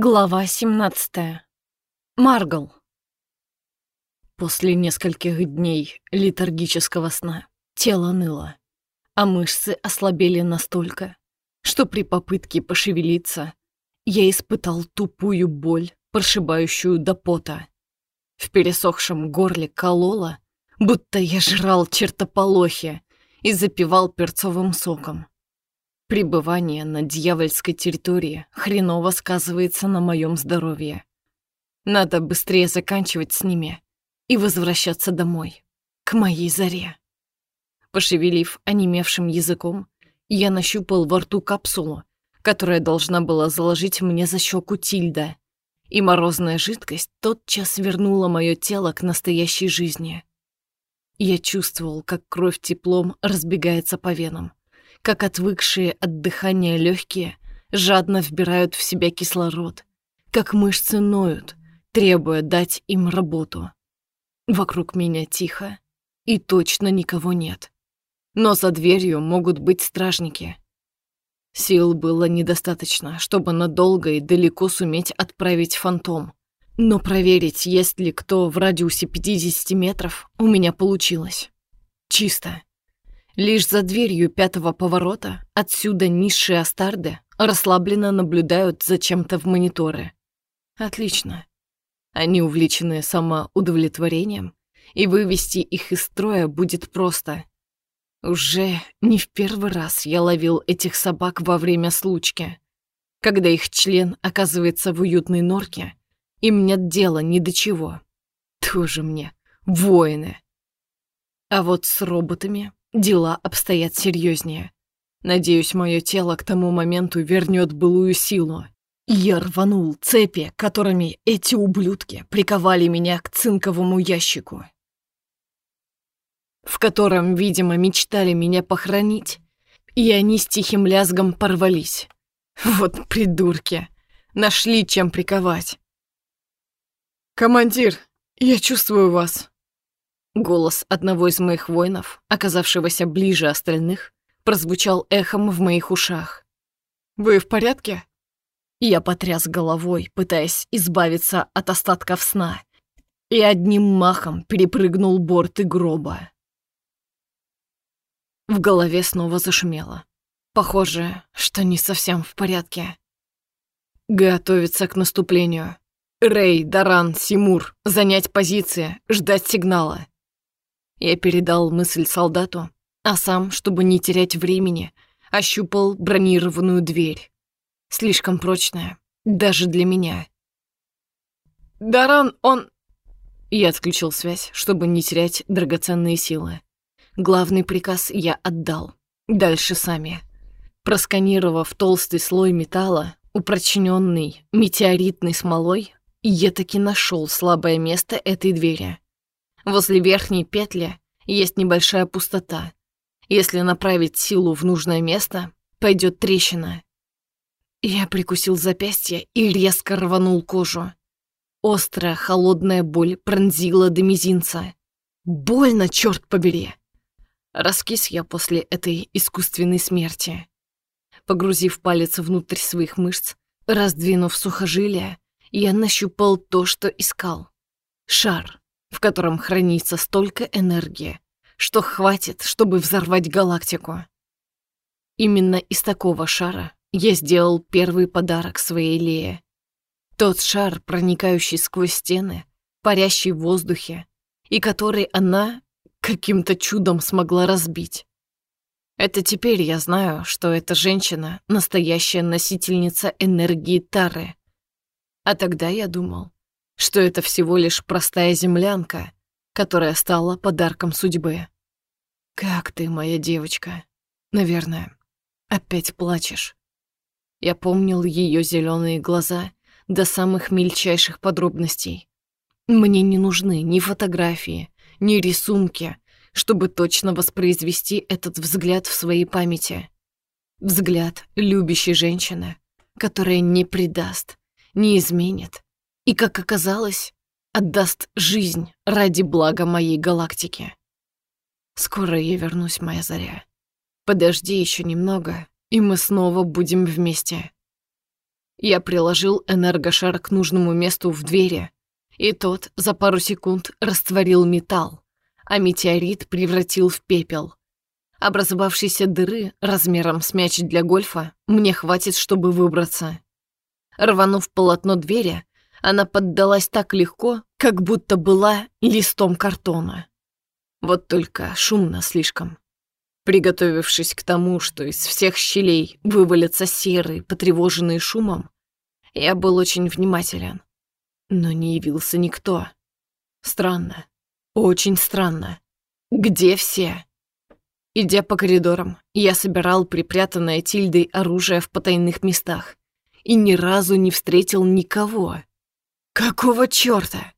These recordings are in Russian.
Глава 17. Маргл. После нескольких дней летаргического сна тело ныло, а мышцы ослабели настолько, что при попытке пошевелиться я испытал тупую боль, прошибающую до пота. В пересохшем горле кололо, будто я жрал чертополохи и запивал перцовым соком. Пребывание на дьявольской территории хреново сказывается на моем здоровье. Надо быстрее заканчивать с ними и возвращаться домой, к моей заре. Пошевелив онемевшим языком, я нащупал во рту капсулу, которая должна была заложить мне за щеку Тильда, и морозная жидкость тотчас вернула мое тело к настоящей жизни. Я чувствовал, как кровь теплом разбегается по венам как отвыкшие от дыхания легкие жадно вбирают в себя кислород, как мышцы ноют, требуя дать им работу. Вокруг меня тихо, и точно никого нет. Но за дверью могут быть стражники. Сил было недостаточно, чтобы надолго и далеко суметь отправить фантом. Но проверить, есть ли кто в радиусе 50 метров, у меня получилось. Чисто. Лишь за дверью пятого поворота отсюда низшие астарды расслабленно наблюдают за чем-то в мониторы. Отлично. Они увлечены самоудовлетворением, и вывести их из строя будет просто. Уже не в первый раз я ловил этих собак во время случки. Когда их член оказывается в уютной норке, им нет дела ни до чего. Тоже мне воины. А вот с роботами Дела обстоят серьезнее. Надеюсь, мое тело к тому моменту вернет былую силу. Я рванул цепи, которыми эти ублюдки приковали меня к цинковому ящику, в котором, видимо, мечтали меня похоронить, и они с тихим лязгом порвались. Вот придурки. Нашли чем приковать. «Командир, я чувствую вас», Голос одного из моих воинов, оказавшегося ближе остальных, прозвучал эхом в моих ушах. «Вы в порядке?» Я потряс головой, пытаясь избавиться от остатков сна, и одним махом перепрыгнул борты гроба. В голове снова зашумело. Похоже, что не совсем в порядке. Готовиться к наступлению. Рэй, Даран, Симур, занять позиции, ждать сигнала. Я передал мысль солдату, а сам, чтобы не терять времени, ощупал бронированную дверь. Слишком прочная, даже для меня. «Даран, он...» Я отключил связь, чтобы не терять драгоценные силы. Главный приказ я отдал. Дальше сами. Просканировав толстый слой металла, упрочненный метеоритной смолой, я таки нашел слабое место этой двери. Возле верхней петли есть небольшая пустота. Если направить силу в нужное место, пойдет трещина. Я прикусил запястье и резко рванул кожу. Острая холодная боль пронзила до мизинца. Больно, черт побери! Раскис я после этой искусственной смерти. Погрузив палец внутрь своих мышц, раздвинув сухожилия, я нащупал то, что искал. Шар в котором хранится столько энергии, что хватит, чтобы взорвать галактику. Именно из такого шара я сделал первый подарок своей Лее. Тот шар, проникающий сквозь стены, парящий в воздухе, и который она каким-то чудом смогла разбить. Это теперь я знаю, что эта женщина — настоящая носительница энергии Тары. А тогда я думал, что это всего лишь простая землянка, которая стала подарком судьбы. «Как ты, моя девочка? Наверное, опять плачешь». Я помнил ее зеленые глаза до самых мельчайших подробностей. Мне не нужны ни фотографии, ни рисунки, чтобы точно воспроизвести этот взгляд в своей памяти. Взгляд любящей женщины, которая не предаст, не изменит, и, как оказалось, отдаст жизнь ради блага моей галактики. Скоро я вернусь, моя заря. Подожди еще немного, и мы снова будем вместе. Я приложил энергошар к нужному месту в двери, и тот за пару секунд растворил металл, а метеорит превратил в пепел. Образовавшейся дыры размером с мяч для гольфа мне хватит, чтобы выбраться. Рванув полотно двери, она поддалась так легко, как будто была листом картона. Вот только шумно слишком. Приготовившись к тому, что из всех щелей вывалятся серые, потревоженные шумом, я был очень внимателен. Но не явился никто. Странно. Очень странно. Где все? Идя по коридорам, я собирал припрятанное Тильдой оружие в потайных местах и ни разу не встретил никого. Какого чёрта?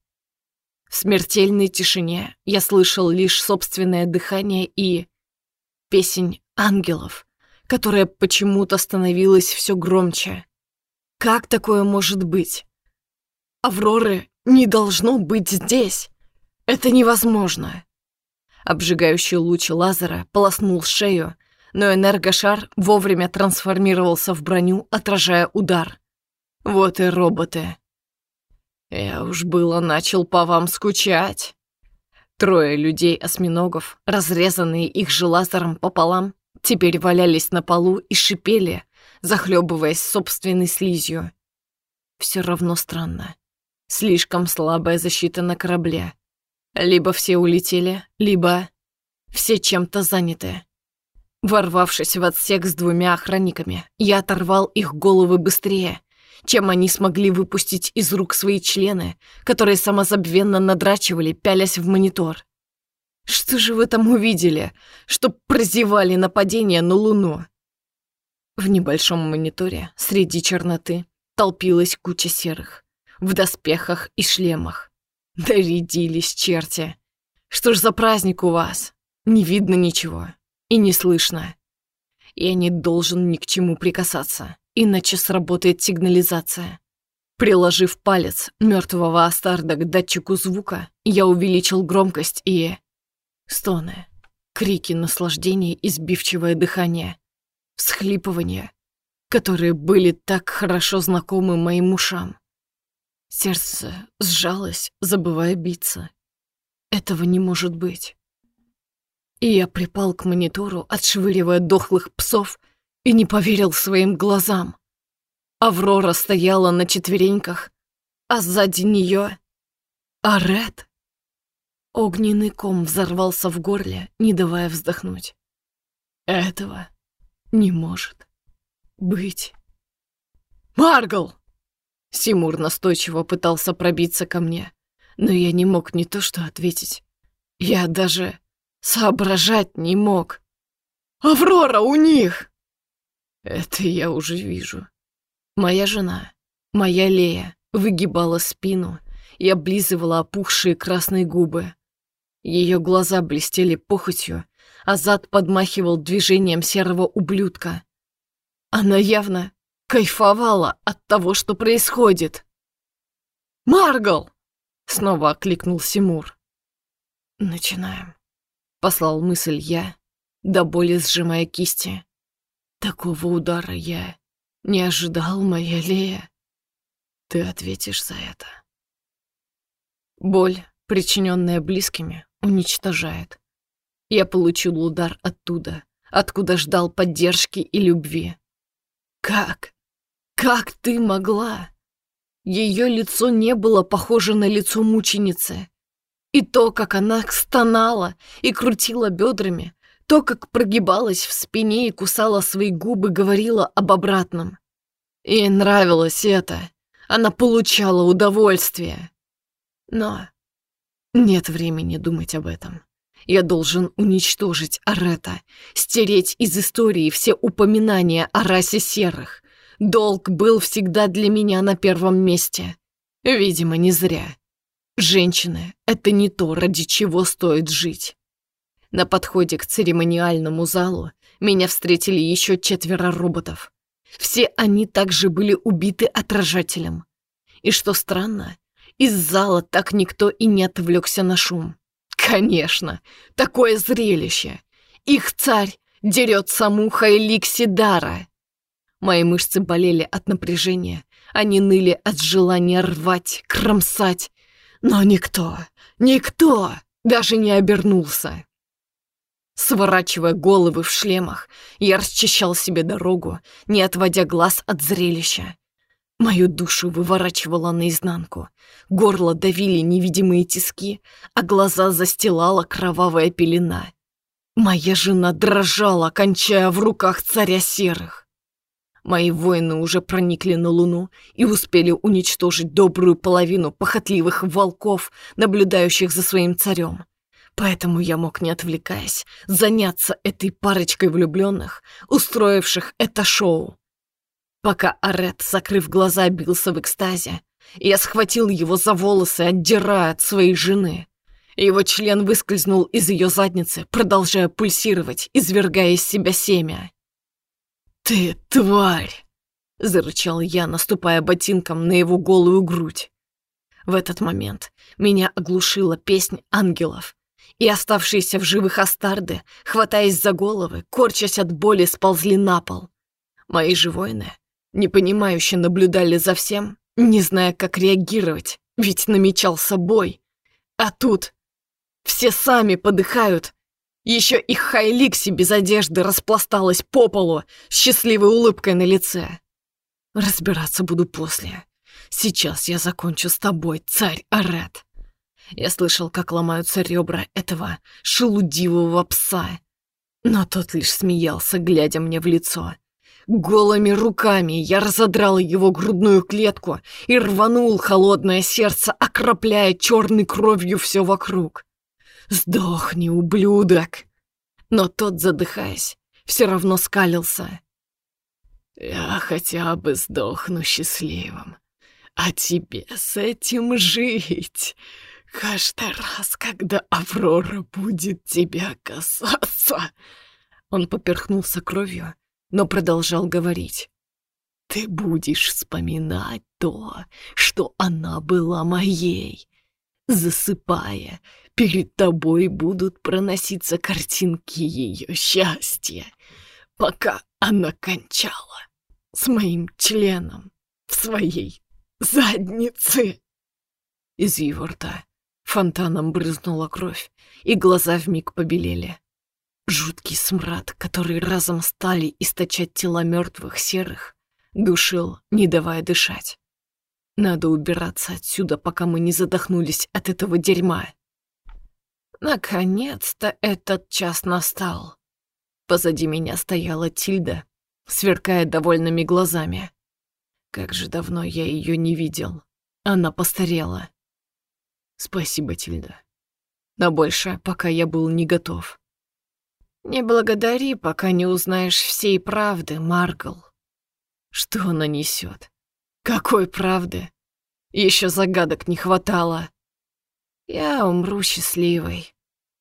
В смертельной тишине я слышал лишь собственное дыхание и... песень ангелов, которая почему-то становилась все громче. Как такое может быть? Авроры не должно быть здесь. Это невозможно. Обжигающий луч лазера полоснул шею, но энергошар вовремя трансформировался в броню, отражая удар. Вот и роботы. Я уж было начал по вам скучать. Трое людей-осьминогов, разрезанные их же лазером пополам, теперь валялись на полу и шипели, захлебываясь собственной слизью. Все равно странно. Слишком слабая защита на корабле. Либо все улетели, либо все чем-то заняты. Ворвавшись в отсек с двумя охранниками, я оторвал их головы быстрее, чем они смогли выпустить из рук свои члены, которые самозабвенно надрачивали, пялясь в монитор. Что же вы там увидели, что прозевали нападение на Луну? В небольшом мониторе среди черноты толпилась куча серых, в доспехах и шлемах. Дорядились черти. Что ж за праздник у вас? Не видно ничего. И не слышно. Я не должен ни к чему прикасаться, иначе сработает сигнализация. Приложив палец мертвого Астарда к датчику звука, я увеличил громкость и... Стоны, крики наслаждения и сбивчивое дыхание, всхлипывания, которые были так хорошо знакомы моим ушам. Сердце сжалось, забывая биться. Этого не может быть. И я припал к монитору, отшвыривая дохлых псов, и не поверил своим глазам. Аврора стояла на четвереньках, а сзади нее — Арет. Огненный ком взорвался в горле, не давая вздохнуть. Этого не может быть. «Маргл!» Симур настойчиво пытался пробиться ко мне, но я не мог не то что ответить. Я даже соображать не мог. «Аврора у них!» Это я уже вижу. Моя жена, моя Лея, выгибала спину и облизывала опухшие красные губы. Ее глаза блестели похотью, а зад подмахивал движением серого ублюдка. Она явно кайфовала от того, что происходит. «Маргал!» — снова окликнул Симур. «Начинаем», — послал мысль я, до боли сжимая кисти. «Такого удара я не ожидал, моя Лея. Ты ответишь за это». Боль, причиненная близкими, уничтожает. Я получил удар оттуда, откуда ждал поддержки и любви. Как? Как ты могла? Ее лицо не было похоже на лицо мученицы. И то, как она стонала и крутила бедрами, то, как прогибалась в спине и кусала свои губы, говорила об обратном. Ей нравилось это. Она получала удовольствие. Но нет времени думать об этом. Я должен уничтожить Арета, стереть из истории все упоминания о расе серых, Долг был всегда для меня на первом месте. Видимо, не зря. Женщины — это не то, ради чего стоит жить. На подходе к церемониальному залу меня встретили еще четверо роботов. Все они также были убиты отражателем. И что странно, из зала так никто и не отвлекся на шум. Конечно, такое зрелище. Их царь дерет саму Хайликси Дара. Мои мышцы болели от напряжения, Они ныли от желания рвать, кромсать. Но никто, никто даже не обернулся. Сворачивая головы в шлемах, я расчищал себе дорогу, не отводя глаз от зрелища. Мою душу выворачивало наизнанку, горло давили невидимые тиски, а глаза застилала кровавая пелена. Моя жена дрожала, кончая в руках царя серых. Мои воины уже проникли на Луну и успели уничтожить добрую половину похотливых волков, наблюдающих за своим царем. Поэтому я мог, не отвлекаясь, заняться этой парочкой влюбленных, устроивших это шоу. Пока Арет, закрыв глаза, бился в экстазе, я схватил его за волосы, отдирая от своей жены. Его член выскользнул из ее задницы, продолжая пульсировать, извергая из себя семя. «Ты тварь!» — зарычал я, наступая ботинком на его голую грудь. В этот момент меня оглушила песнь ангелов, и оставшиеся в живых астарды, хватаясь за головы, корчась от боли, сползли на пол. Мои же воины, непонимающе наблюдали за всем, не зная, как реагировать, ведь намечался бой. А тут все сами подыхают. Еще и Хайликси без одежды распласталась по полу с счастливой улыбкой на лице. Разбираться буду после. Сейчас я закончу с тобой, царь Арет. Я слышал, как ломаются ребра этого шелудивого пса. Но тот лишь смеялся, глядя мне в лицо. Голыми руками я разодрал его грудную клетку и рванул холодное сердце, окропляя черной кровью все вокруг. «Сдохни, ублюдок!» Но тот, задыхаясь, все равно скалился. «Я хотя бы сдохну счастливым, а тебе с этим жить!» Каждый раз, когда Аврора будет тебя касаться...» Он поперхнулся кровью, но продолжал говорить. «Ты будешь вспоминать то, что она была моей. Засыпая, перед тобой будут проноситься картинки ее счастья, пока она кончала с моим членом в своей заднице». Из его рта Фонтаном брызнула кровь, и глаза вмиг побелели. Жуткий смрад, который разом стали источать тела мертвых серых, душил, не давая дышать. Надо убираться отсюда, пока мы не задохнулись от этого дерьма. Наконец-то этот час настал. Позади меня стояла Тильда, сверкая довольными глазами. Как же давно я ее не видел. Она постарела. Спасибо, Тильда. На больше, пока я был не готов. Не благодари, пока не узнаешь всей правды, Маргл. Что она несет? Какой правды? Еще загадок не хватало. Я умру счастливой.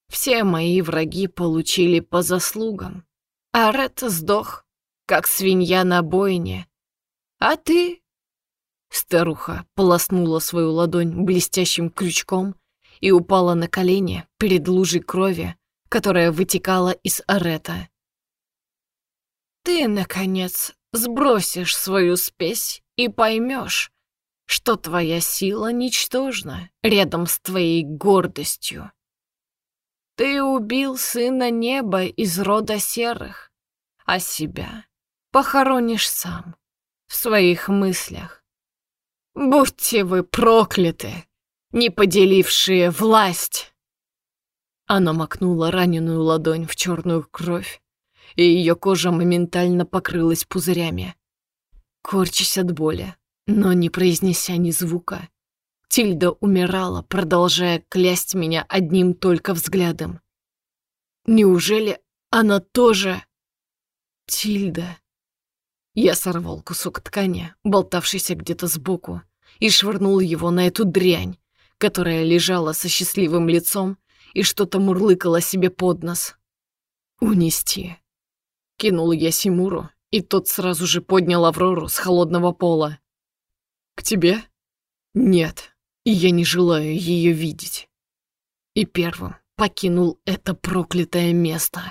Все мои враги получили по заслугам. А Ред сдох, как свинья на бойне. А ты Старуха полоснула свою ладонь блестящим крючком и упала на колени перед лужей крови, которая вытекала из арета. «Ты, наконец, сбросишь свою спесь и поймешь, что твоя сила ничтожна рядом с твоей гордостью. Ты убил сына неба из рода серых, а себя похоронишь сам в своих мыслях. Будьте вы прокляты, не поделившие власть!» Она макнула раненую ладонь в черную кровь, и ее кожа моментально покрылась пузырями. Корчась от боли, но не произнеся ни звука, Тильда умирала, продолжая клясть меня одним только взглядом. Неужели она тоже... Тильда... Я сорвал кусок ткани, болтавшийся где-то сбоку, и швырнул его на эту дрянь, которая лежала со счастливым лицом и что-то мурлыкала себе под нос. «Унести». Кинул я Симуру, и тот сразу же поднял Аврору с холодного пола. «К тебе?» «Нет, я не желаю ее видеть». И первым покинул это проклятое место.